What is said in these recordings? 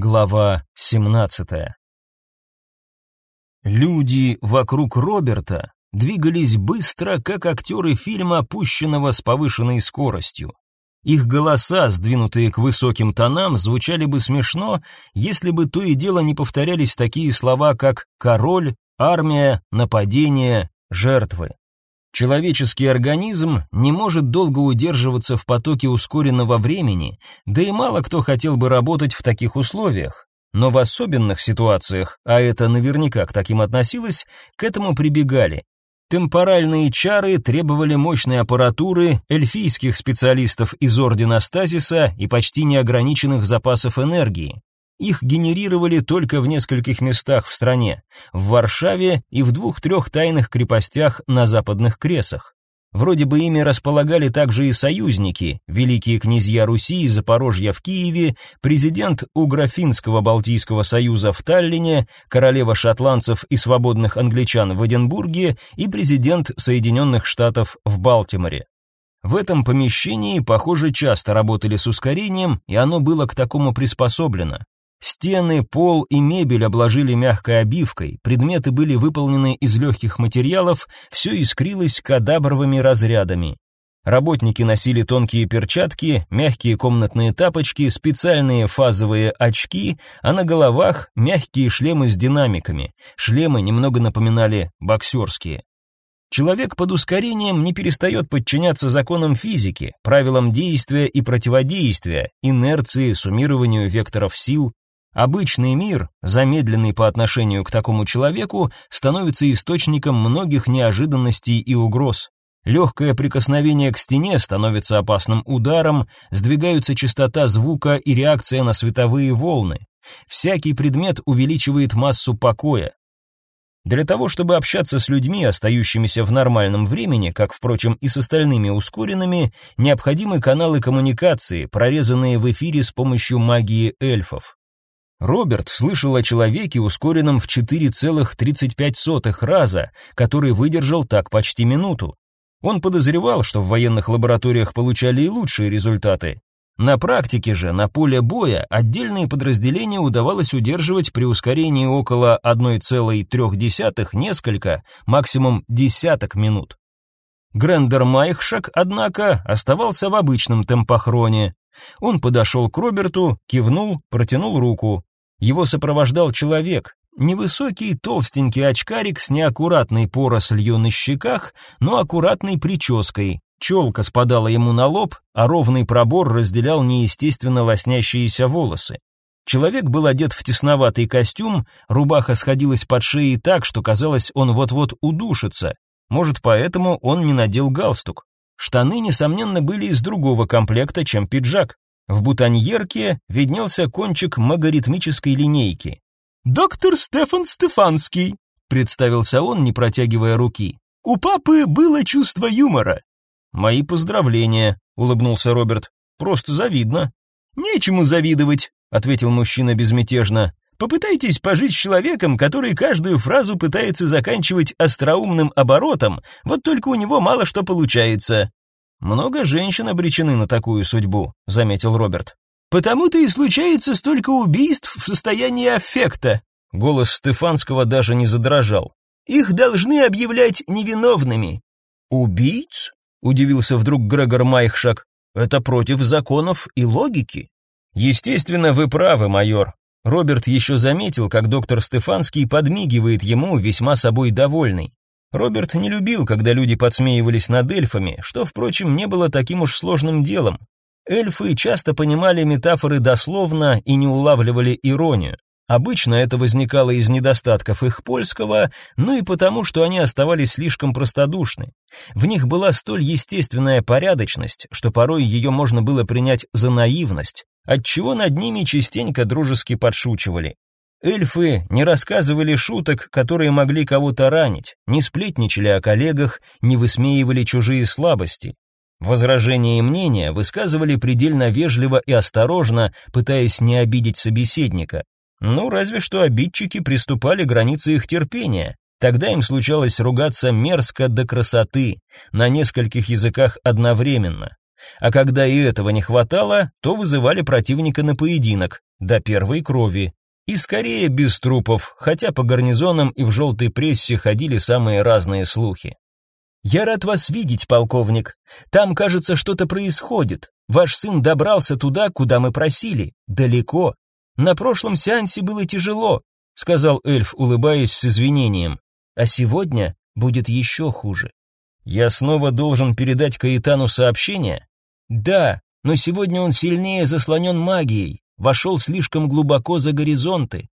Глава 17. Люди вокруг Роберта двигались быстро, как актеры фильма, опущенного с повышенной скоростью. Их голоса, сдвинутые к высоким тонам, звучали бы смешно, если бы то и дело не повторялись такие слова, как «король», «армия», «нападение», «жертвы». Человеческий организм не может долго удерживаться в потоке ускоренного времени, да и мало кто хотел бы работать в таких условиях. Но в особенных ситуациях, а это наверняка к таким относилось, к этому прибегали. Темпоральные чары требовали мощной аппаратуры, эльфийских специалистов из Ордена Стазиса и почти неограниченных запасов энергии. Их генерировали только в нескольких местах в стране, в Варшаве и в двух-трех тайных крепостях на западных кресах. Вроде бы ими располагали также и союзники, великие князья Руси и Запорожья в Киеве, президент Угрофинского Балтийского союза в Таллине, королева шотландцев и свободных англичан в Эдинбурге и президент Соединенных Штатов в Балтиморе. В этом помещении, похоже, часто работали с ускорением, и оно было к такому приспособлено. Стены, пол и мебель обложили мягкой обивкой, предметы были выполнены из легких материалов, все искрилось кадабровыми разрядами. Работники носили тонкие перчатки, мягкие комнатные тапочки, специальные фазовые очки, а на головах мягкие шлемы с динамиками. Шлемы немного напоминали боксерские. Человек под ускорением не перестает подчиняться законам физики, правилам действия и противодействия, инерции, суммированию векторов сил, Обычный мир, замедленный по отношению к такому человеку, становится источником многих неожиданностей и угроз. Легкое прикосновение к стене становится опасным ударом, сдвигаются частота звука и реакция на световые волны. Всякий предмет увеличивает массу покоя. Для того, чтобы общаться с людьми, остающимися в нормальном времени, как, впрочем, и с остальными ускоренными, необходимы каналы коммуникации, прорезанные в эфире с помощью магии эльфов. Роберт слышал о человеке, ускоренном в 4,35 раза, который выдержал так почти минуту. Он подозревал, что в военных лабораториях получали и лучшие результаты. На практике же, на поле боя, отдельные подразделения удавалось удерживать при ускорении около 1,3 несколько, максимум десяток минут. Грендер Майхшак, однако, оставался в обычном темпохроне. Он подошел к Роберту, кивнул, протянул руку. Его сопровождал человек, невысокий толстенький очкарик с неаккуратной порослью на щеках, но аккуратной прической. Челка спадала ему на лоб, а ровный пробор разделял неестественно лоснящиеся волосы. Человек был одет в тесноватый костюм, рубаха сходилась под шеей так, что казалось, он вот-вот удушится. Может, поэтому он не надел галстук. Штаны, несомненно, были из другого комплекта, чем пиджак. В бутоньерке виднелся кончик магаритмической линейки. «Доктор Стефан Стефанский», — представился он, не протягивая руки. «У папы было чувство юмора». «Мои поздравления», — улыбнулся Роберт. «Просто завидно». «Нечему завидовать», — ответил мужчина безмятежно. Попытайтесь пожить с человеком, который каждую фразу пытается заканчивать остроумным оборотом, вот только у него мало что получается. Много женщин обречены на такую судьбу, заметил Роберт. Потому-то и случается столько убийств в состоянии аффекта. Голос Стефанского даже не задрожал. Их должны объявлять невиновными. Убийц? удивился вдруг Грегор Майхшак. Это против законов и логики. Естественно, вы правы, майор. Роберт еще заметил, как доктор Стефанский подмигивает ему, весьма собой довольный. Роберт не любил, когда люди подсмеивались над эльфами, что, впрочем, не было таким уж сложным делом. Эльфы часто понимали метафоры дословно и не улавливали иронию. Обычно это возникало из недостатков их польского, ну и потому, что они оставались слишком простодушны. В них была столь естественная порядочность, что порой ее можно было принять за наивность, отчего над ними частенько дружески подшучивали. Эльфы не рассказывали шуток, которые могли кого-то ранить, не сплетничали о коллегах, не высмеивали чужие слабости. Возражения и мнения высказывали предельно вежливо и осторожно, пытаясь не обидеть собеседника. Ну, разве что обидчики приступали к границе их терпения. Тогда им случалось ругаться мерзко до красоты, на нескольких языках одновременно. А когда и этого не хватало, то вызывали противника на поединок, до первой крови. И скорее без трупов, хотя по гарнизонам и в желтой прессе ходили самые разные слухи. «Я рад вас видеть, полковник. Там, кажется, что-то происходит. Ваш сын добрался туда, куда мы просили. Далеко. На прошлом сеансе было тяжело», — сказал эльф, улыбаясь с извинением. «А сегодня будет еще хуже». «Я снова должен передать Каэтану сообщение?» «Да, но сегодня он сильнее заслонен магией, вошел слишком глубоко за горизонты.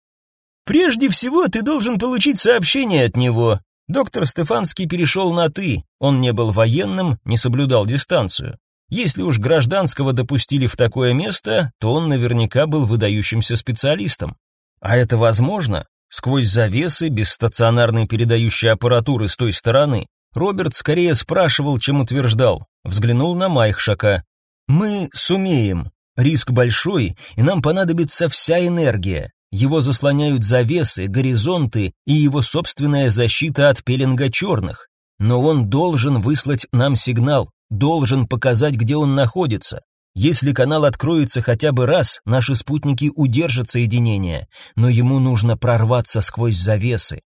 Прежде всего ты должен получить сообщение от него, Доктор Стефанский перешел на «ты», он не был военным, не соблюдал дистанцию. Если уж гражданского допустили в такое место, то он наверняка был выдающимся специалистом. А это возможно? Сквозь завесы, без стационарной передающей аппаратуры с той стороны. Роберт скорее спрашивал, чем утверждал. Взглянул на Майхшака. «Мы сумеем. Риск большой, и нам понадобится вся энергия. Его заслоняют завесы, горизонты и его собственная защита от пеленга черных. Но он должен выслать нам сигнал, должен показать, где он находится. Если канал откроется хотя бы раз, наши спутники удержат соединение, но ему нужно прорваться сквозь завесы.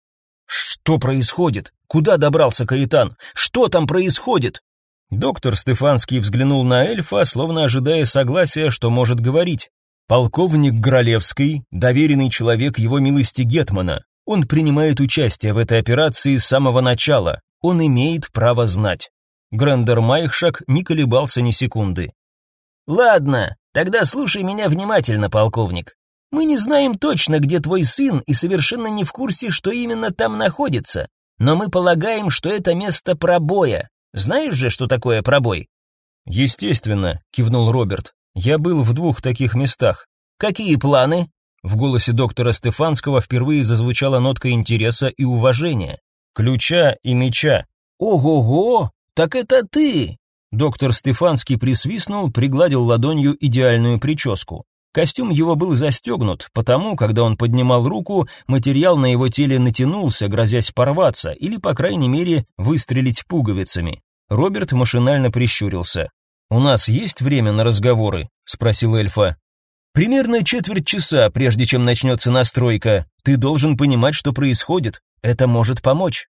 Что происходит? Куда добрался Каитан? Что там происходит? Доктор Стефанский взглянул на эльфа, словно ожидая согласия, что может говорить. Полковник Гралевский, доверенный человек его милости Гетмана. Он принимает участие в этой операции с самого начала. Он имеет право знать. Грандер Майхшак не колебался ни секунды. Ладно, тогда слушай меня внимательно, полковник. Мы не знаем точно, где твой сын, и совершенно не в курсе, что именно там находится. Но мы полагаем, что это место пробоя. Знаешь же, что такое пробой? Естественно, кивнул Роберт. Я был в двух таких местах. Какие планы? В голосе доктора Стефанского впервые зазвучала нотка интереса и уважения. Ключа и меча. Ого-го, так это ты. Доктор Стефанский присвистнул, пригладил ладонью идеальную прическу. Костюм его был застегнут, потому, когда он поднимал руку, материал на его теле натянулся, грозясь порваться или, по крайней мере, выстрелить пуговицами. Роберт машинально прищурился. «У нас есть время на разговоры?» — спросил эльфа. «Примерно четверть часа, прежде чем начнется настройка. Ты должен понимать, что происходит. Это может помочь».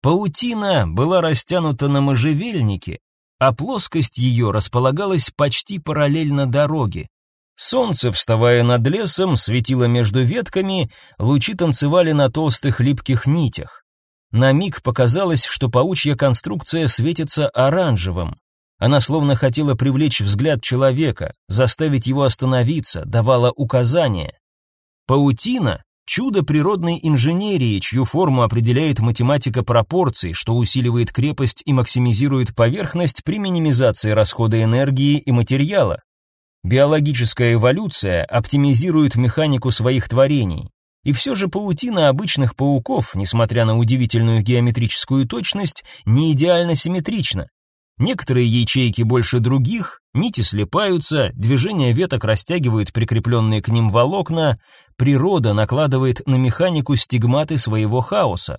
Паутина была растянута на можжевельнике, а плоскость ее располагалась почти параллельно дороге. Солнце, вставая над лесом, светило между ветками, лучи танцевали на толстых липких нитях. На миг показалось, что паучья конструкция светится оранжевым. Она словно хотела привлечь взгляд человека, заставить его остановиться, давала указания. Паутина — чудо природной инженерии, чью форму определяет математика пропорций, что усиливает крепость и максимизирует поверхность при минимизации расхода энергии и материала. Биологическая эволюция оптимизирует механику своих творений. И все же паутина обычных пауков, несмотря на удивительную геометрическую точность, не идеально симметрична. Некоторые ячейки больше других, нити слипаются, движение веток растягивают прикрепленные к ним волокна, природа накладывает на механику стигматы своего хаоса.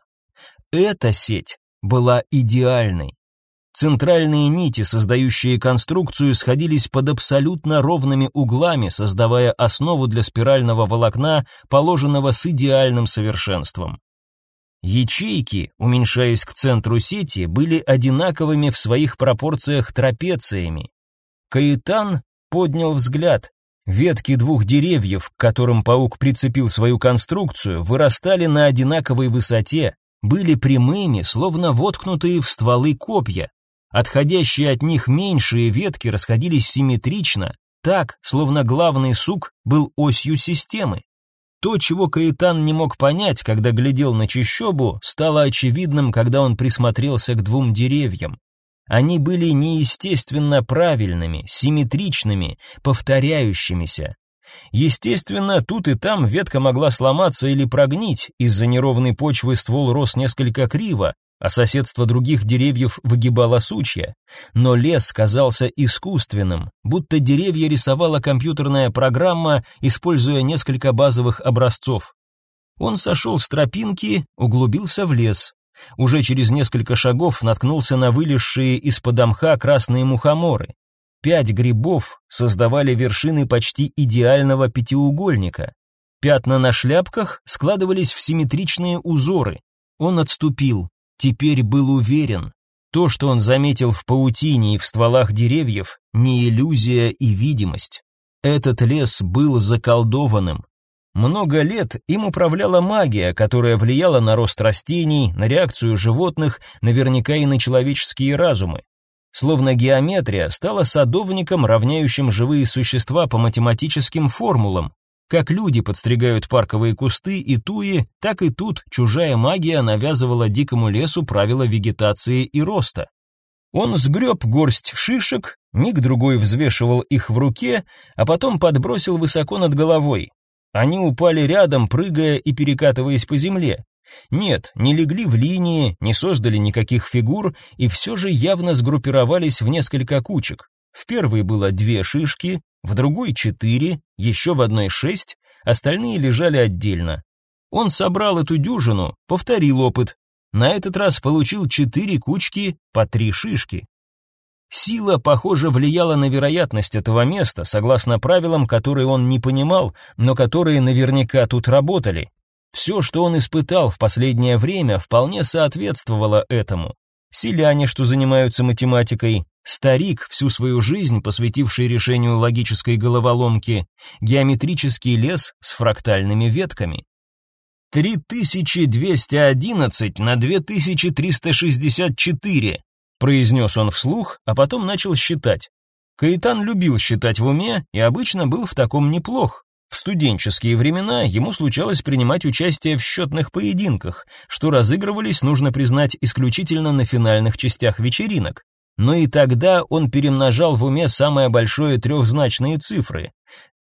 Эта сеть была идеальной. Центральные нити, создающие конструкцию, сходились под абсолютно ровными углами, создавая основу для спирального волокна, положенного с идеальным совершенством. Ячейки, уменьшаясь к центру сети, были одинаковыми в своих пропорциях трапециями. Каитан поднял взгляд. Ветки двух деревьев, к которым паук прицепил свою конструкцию, вырастали на одинаковой высоте, были прямыми, словно воткнутые в стволы копья. Отходящие от них меньшие ветки расходились симметрично, так, словно главный сук был осью системы. То, чего Каэтан не мог понять, когда глядел на чащобу, стало очевидным, когда он присмотрелся к двум деревьям. Они были неестественно правильными, симметричными, повторяющимися. Естественно, тут и там ветка могла сломаться или прогнить, из-за неровной почвы ствол рос несколько криво, а соседство других деревьев выгибало сучья. Но лес казался искусственным, будто деревья рисовала компьютерная программа, используя несколько базовых образцов. Он сошел с тропинки, углубился в лес. Уже через несколько шагов наткнулся на вылезшие из-под мха красные мухоморы. Пять грибов создавали вершины почти идеального пятиугольника. Пятна на шляпках складывались в симметричные узоры. Он отступил, теперь был уверен. То, что он заметил в паутине и в стволах деревьев, не иллюзия и видимость. Этот лес был заколдованным. Много лет им управляла магия, которая влияла на рост растений, на реакцию животных, наверняка и на человеческие разумы. Словно геометрия стала садовником, равняющим живые существа по математическим формулам. Как люди подстригают парковые кусты и туи, так и тут чужая магия навязывала дикому лесу правила вегетации и роста. Он сгреб горсть шишек, миг-другой взвешивал их в руке, а потом подбросил высоко над головой. Они упали рядом, прыгая и перекатываясь по земле. Нет, не легли в линии, не создали никаких фигур и все же явно сгруппировались в несколько кучек. В первой было две шишки, в другой четыре, еще в одной шесть, остальные лежали отдельно. Он собрал эту дюжину, повторил опыт. На этот раз получил четыре кучки по три шишки. Сила, похоже, влияла на вероятность этого места, согласно правилам, которые он не понимал, но которые наверняка тут работали. Все, что он испытал в последнее время, вполне соответствовало этому. Селяне, что занимаются математикой, старик, всю свою жизнь посвятивший решению логической головоломки, геометрический лес с фрактальными ветками. 3211 на 2364, произнес он вслух, а потом начал считать. Каитан любил считать в уме и обычно был в таком неплох. В студенческие времена ему случалось принимать участие в счетных поединках, что разыгрывались, нужно признать, исключительно на финальных частях вечеринок. Но и тогда он перемножал в уме самое большое трехзначные цифры.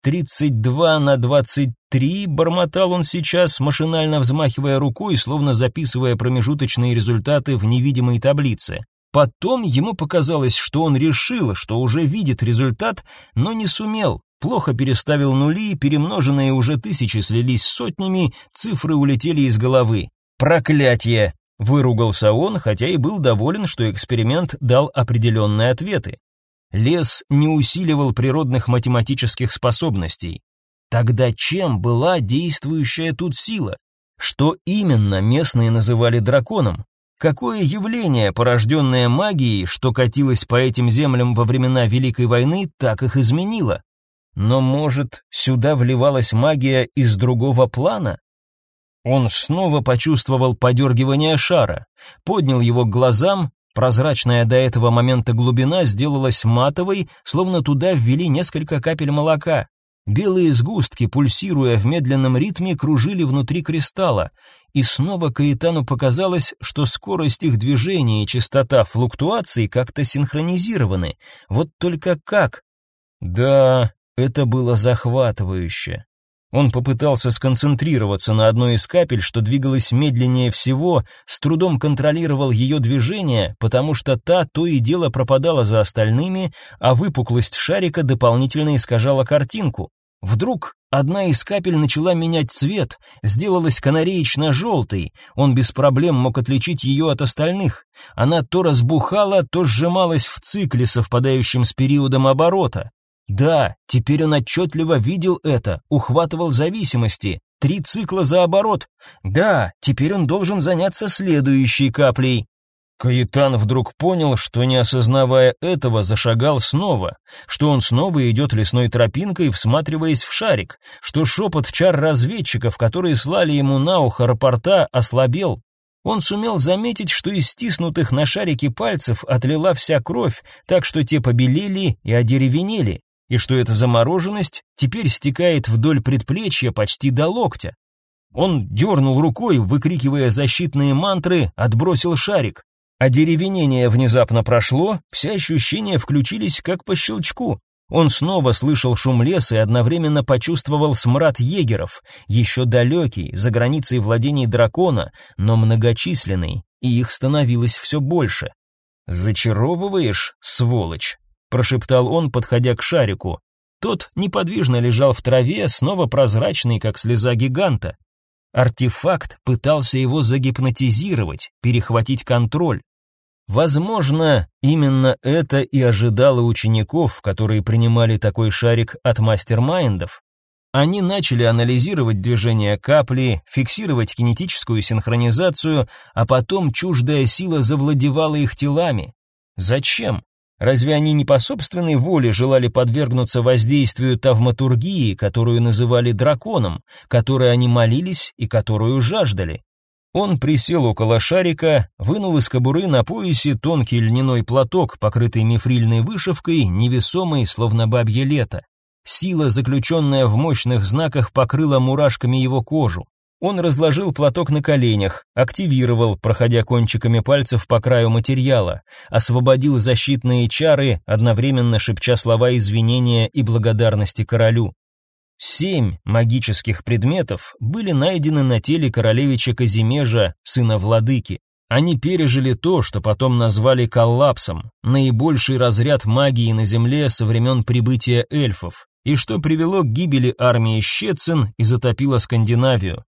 32 на 23 бормотал он сейчас, машинально взмахивая рукой, словно записывая промежуточные результаты в невидимой таблице. Потом ему показалось, что он решил, что уже видит результат, но не сумел. Плохо переставил нули, перемноженные уже тысячи слились с сотнями, цифры улетели из головы. Проклятье! Выругался он, хотя и был доволен, что эксперимент дал определенные ответы. Лес не усиливал природных математических способностей. Тогда чем была действующая тут сила? Что именно местные называли драконом? Какое явление, порожденное магией, что катилось по этим землям во времена Великой войны, так их изменило? Но, может, сюда вливалась магия из другого плана? Он снова почувствовал подергивание шара, поднял его к глазам, прозрачная до этого момента глубина сделалась матовой, словно туда ввели несколько капель молока. Белые сгустки, пульсируя в медленном ритме, кружили внутри кристалла, и снова Каэтану показалось, что скорость их движения и частота флуктуаций как-то синхронизированы. Вот только как? Да, это было захватывающе. Он попытался сконцентрироваться на одной из капель, что двигалась медленнее всего, с трудом контролировал ее движение, потому что та то и дело пропадала за остальными, а выпуклость шарика дополнительно искажала картинку. Вдруг одна из капель начала менять цвет, сделалась канареечно-желтой, он без проблем мог отличить ее от остальных. Она то разбухала, то сжималась в цикле, совпадающем с периодом оборота. Да, теперь он отчетливо видел это, ухватывал зависимости. Три цикла за оборот. Да, теперь он должен заняться следующей каплей. Каитан вдруг понял, что не осознавая этого, зашагал снова, что он снова идет лесной тропинкой, всматриваясь в шарик, что шепот чар разведчиков, которые слали ему на ухо рапорта, ослабел. Он сумел заметить, что из стиснутых на шарике пальцев отлила вся кровь, так что те побелели и одеревенели и что эта замороженность теперь стекает вдоль предплечья почти до локтя. Он дернул рукой, выкрикивая защитные мантры, отбросил шарик. Одеревенение внезапно прошло, все ощущения включились как по щелчку. Он снова слышал шум леса и одновременно почувствовал смрад егеров, еще далекий, за границей владений дракона, но многочисленный, и их становилось все больше. «Зачаровываешь, сволочь?» Прошептал он, подходя к шарику. Тот неподвижно лежал в траве, снова прозрачный, как слеза гиганта. Артефакт пытался его загипнотизировать, перехватить контроль. Возможно, именно это и ожидало учеников, которые принимали такой шарик от мастер-майндов. Они начали анализировать движение капли, фиксировать кинетическую синхронизацию, а потом чуждая сила завладевала их телами. Зачем? Разве они не по собственной воле желали подвергнуться воздействию тавматургии, которую называли драконом, которой они молились и которую жаждали? Он присел около шарика, вынул из кобуры на поясе тонкий льняной платок, покрытый мифрильной вышивкой, невесомый, словно бабье лето. Сила, заключенная в мощных знаках, покрыла мурашками его кожу. Он разложил платок на коленях, активировал, проходя кончиками пальцев по краю материала, освободил защитные чары, одновременно шепча слова извинения и благодарности королю. Семь магических предметов были найдены на теле королевича Казимежа, сына владыки. Они пережили то, что потом назвали коллапсом, наибольший разряд магии на Земле со времен прибытия эльфов, и что привело к гибели армии Щецин и затопило Скандинавию.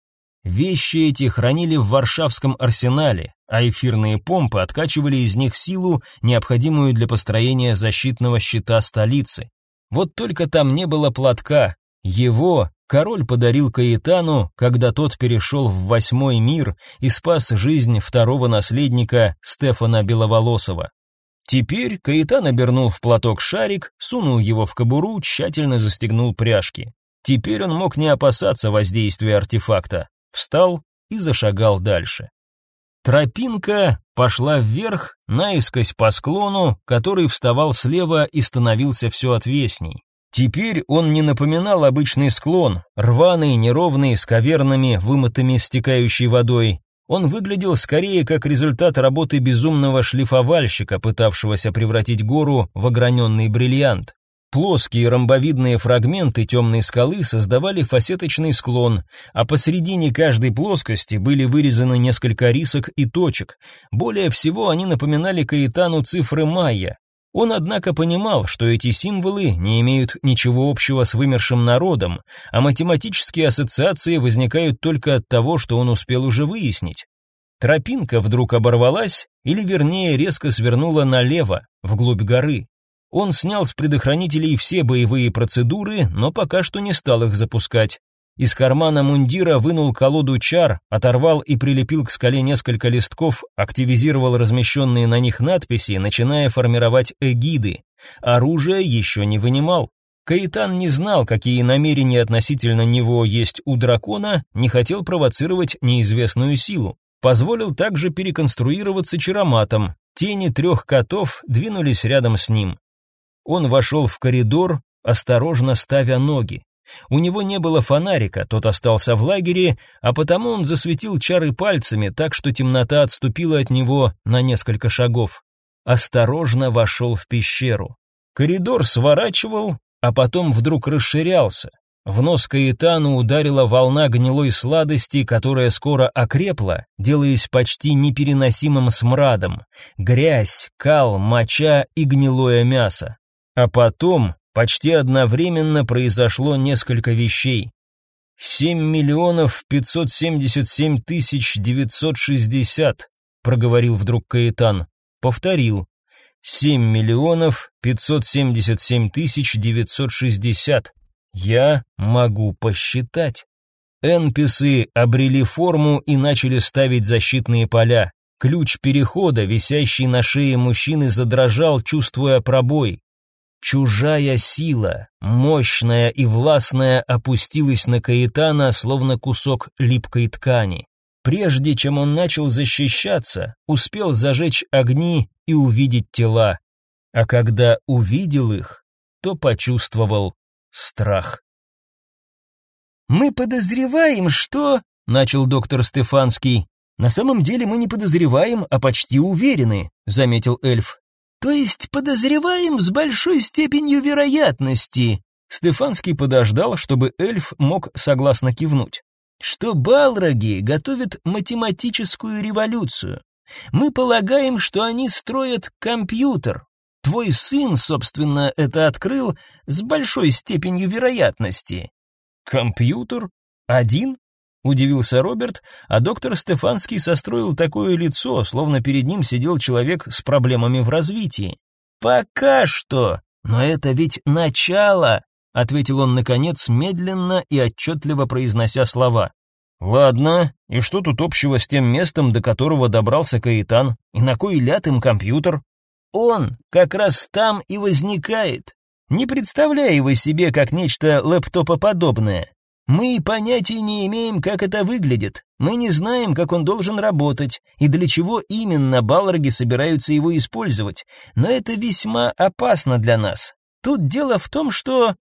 Вещи эти хранили в Варшавском арсенале, а эфирные помпы откачивали из них силу, необходимую для построения защитного щита столицы. Вот только там не было платка. Его король подарил Каэтану, когда тот перешел в восьмой мир и спас жизнь второго наследника Стефана Беловолосова. Теперь Каэтан обернул в платок шарик, сунул его в кобуру, тщательно застегнул пряжки. Теперь он мог не опасаться воздействия артефакта встал и зашагал дальше. Тропинка пошла вверх, наискось по склону, который вставал слева и становился все отвесней. Теперь он не напоминал обычный склон, рваный, неровный, с кавернами, вымытыми стекающей водой. Он выглядел скорее как результат работы безумного шлифовальщика, пытавшегося превратить гору в ограненный бриллиант. Плоские ромбовидные фрагменты темной скалы создавали фасеточный склон, а посередине каждой плоскости были вырезаны несколько рисок и точек. Более всего они напоминали Каэтану цифры майя. Он, однако, понимал, что эти символы не имеют ничего общего с вымершим народом, а математические ассоциации возникают только от того, что он успел уже выяснить. Тропинка вдруг оборвалась, или вернее резко свернула налево, вглубь горы. Он снял с предохранителей все боевые процедуры, но пока что не стал их запускать. Из кармана мундира вынул колоду чар, оторвал и прилепил к скале несколько листков, активизировал размещенные на них надписи, начиная формировать эгиды. Оружие еще не вынимал. Каитан не знал, какие намерения относительно него есть у дракона, не хотел провоцировать неизвестную силу. Позволил также переконструироваться чароматом. Тени трех котов двинулись рядом с ним. Он вошел в коридор, осторожно ставя ноги. У него не было фонарика, тот остался в лагере, а потому он засветил чары пальцами, так что темнота отступила от него на несколько шагов. Осторожно вошел в пещеру. Коридор сворачивал, а потом вдруг расширялся. В нос Каэтану ударила волна гнилой сладости, которая скоро окрепла, делаясь почти непереносимым смрадом. Грязь, кал, моча и гнилое мясо. А потом почти одновременно произошло несколько вещей. «Семь миллионов пятьсот семьдесят семь тысяч девятьсот шестьдесят», — проговорил вдруг Каэтан. Повторил. «Семь миллионов пятьсот семьдесят семь тысяч девятьсот шестьдесят. Я могу посчитать». Энписы обрели форму и начали ставить защитные поля. Ключ перехода, висящий на шее мужчины, задрожал, чувствуя пробой. Чужая сила, мощная и властная, опустилась на Каэтана, словно кусок липкой ткани. Прежде чем он начал защищаться, успел зажечь огни и увидеть тела. А когда увидел их, то почувствовал страх. «Мы подозреваем, что...» — начал доктор Стефанский. «На самом деле мы не подозреваем, а почти уверены», — заметил эльф. То есть подозреваем с большой степенью вероятности. Стефанский подождал, чтобы эльф мог согласно кивнуть. Что балроги готовят математическую революцию. Мы полагаем, что они строят компьютер. Твой сын, собственно, это открыл с большой степенью вероятности. Компьютер? Один? Удивился Роберт, а доктор Стефанский состроил такое лицо, словно перед ним сидел человек с проблемами в развитии. Пока что, но это ведь начало, ответил он наконец, медленно и отчетливо произнося слова. Ладно, и что тут общего с тем местом, до которого добрался Каитан? И на кой ляд им компьютер? Он как раз там и возникает. Не представляй его себе как нечто лэптопоподобное. Мы понятия не имеем, как это выглядит. Мы не знаем, как он должен работать и для чего именно Балроги собираются его использовать. Но это весьма опасно для нас. Тут дело в том, что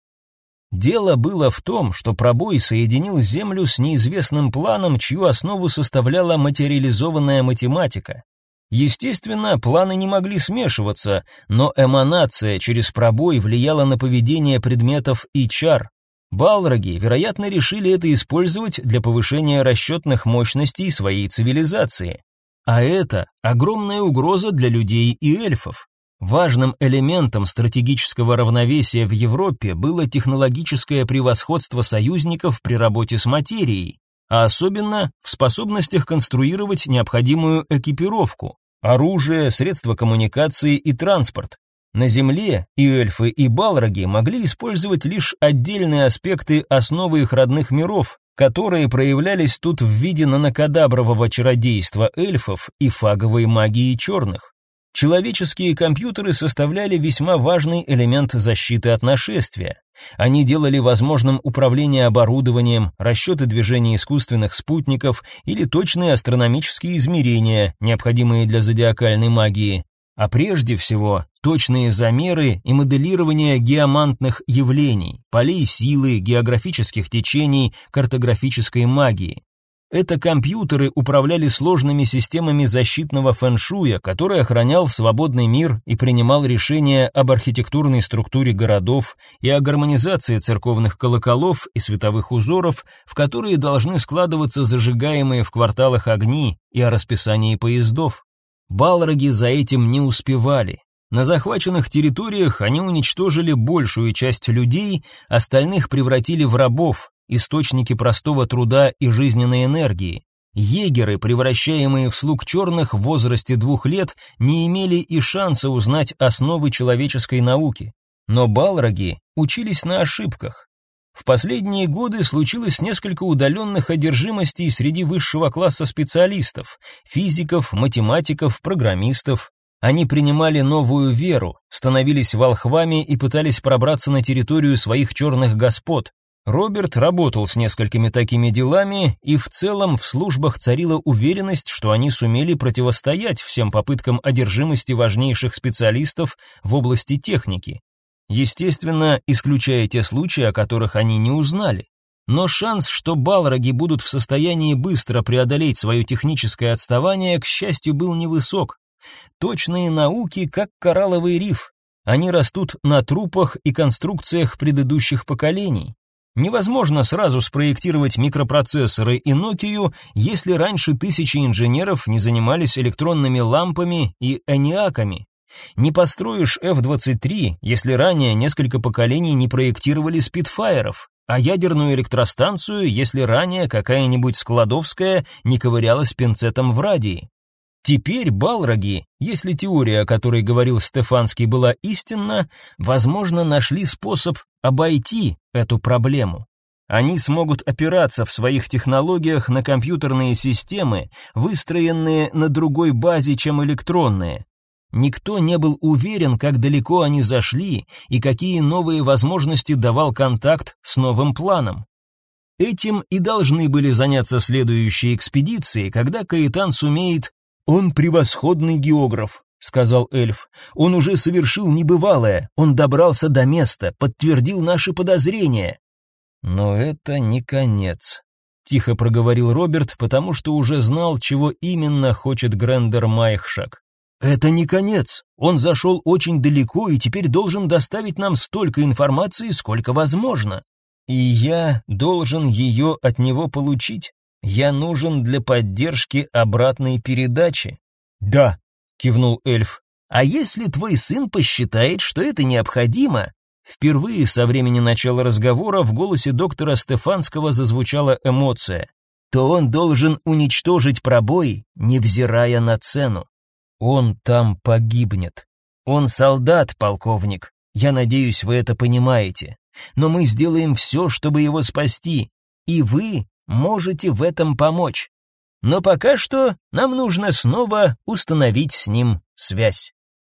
Дело было в том, что пробой соединил Землю с неизвестным планом, чью основу составляла материализованная математика. Естественно, планы не могли смешиваться, но эманация через пробой влияла на поведение предметов и чар. Балроги, вероятно, решили это использовать для повышения расчетных мощностей своей цивилизации. А это огромная угроза для людей и эльфов. Важным элементом стратегического равновесия в Европе было технологическое превосходство союзников при работе с материей, а особенно в способностях конструировать необходимую экипировку, оружие, средства коммуникации и транспорт. На Земле и эльфы, и балроги могли использовать лишь отдельные аспекты основы их родных миров, которые проявлялись тут в виде нанокадабрового чародейства эльфов и фаговой магии черных. Человеческие компьютеры составляли весьма важный элемент защиты от нашествия. Они делали возможным управление оборудованием, расчеты движения искусственных спутников или точные астрономические измерения, необходимые для зодиакальной магии, а прежде всего точные замеры и моделирование геомантных явлений, полей силы, географических течений, картографической магии. Это компьютеры управляли сложными системами защитного фэншуя, который охранял свободный мир и принимал решения об архитектурной структуре городов и о гармонизации церковных колоколов и световых узоров, в которые должны складываться зажигаемые в кварталах огни и о расписании поездов. Балроги за этим не успевали. На захваченных территориях они уничтожили большую часть людей, остальных превратили в рабов, источники простого труда и жизненной энергии. Егеры, превращаемые в слуг черных в возрасте двух лет, не имели и шанса узнать основы человеческой науки. Но балроги учились на ошибках. В последние годы случилось несколько удаленных одержимостей среди высшего класса специалистов, физиков, математиков, программистов. Они принимали новую веру, становились волхвами и пытались пробраться на территорию своих черных господ. Роберт работал с несколькими такими делами, и в целом в службах царила уверенность, что они сумели противостоять всем попыткам одержимости важнейших специалистов в области техники. Естественно, исключая те случаи, о которых они не узнали. Но шанс, что балроги будут в состоянии быстро преодолеть свое техническое отставание, к счастью, был невысок. Точные науки, как коралловый риф. Они растут на трупах и конструкциях предыдущих поколений. Невозможно сразу спроектировать микропроцессоры и Nokia, если раньше тысячи инженеров не занимались электронными лампами и эниаками. Не построишь F-23, если ранее несколько поколений не проектировали спидфайеров, а ядерную электростанцию, если ранее какая-нибудь Складовская не ковырялась пинцетом в радии. Теперь балроги, если теория, о которой говорил Стефанский, была истинна, возможно, нашли способ обойти эту проблему. Они смогут опираться в своих технологиях на компьютерные системы, выстроенные на другой базе, чем электронные. Никто не был уверен, как далеко они зашли и какие новые возможности давал контакт с новым планом. Этим и должны были заняться следующие экспедиции, когда Каэтан сумеет «Он превосходный географ», — сказал эльф. «Он уже совершил небывалое, он добрался до места, подтвердил наши подозрения». «Но это не конец», — тихо проговорил Роберт, потому что уже знал, чего именно хочет Грендер Майхшак. «Это не конец. Он зашел очень далеко и теперь должен доставить нам столько информации, сколько возможно. И я должен ее от него получить?» Я нужен для поддержки обратной передачи. Да, кивнул эльф. А если твой сын посчитает, что это необходимо? Впервые со времени начала разговора в голосе доктора Стефанского зазвучала эмоция. то он должен уничтожить пробой, невзирая на цену. Он там погибнет. Он солдат, полковник. Я надеюсь, вы это понимаете. Но мы сделаем все, чтобы его спасти, и вы можете в этом помочь. Но пока что нам нужно снова установить с ним связь.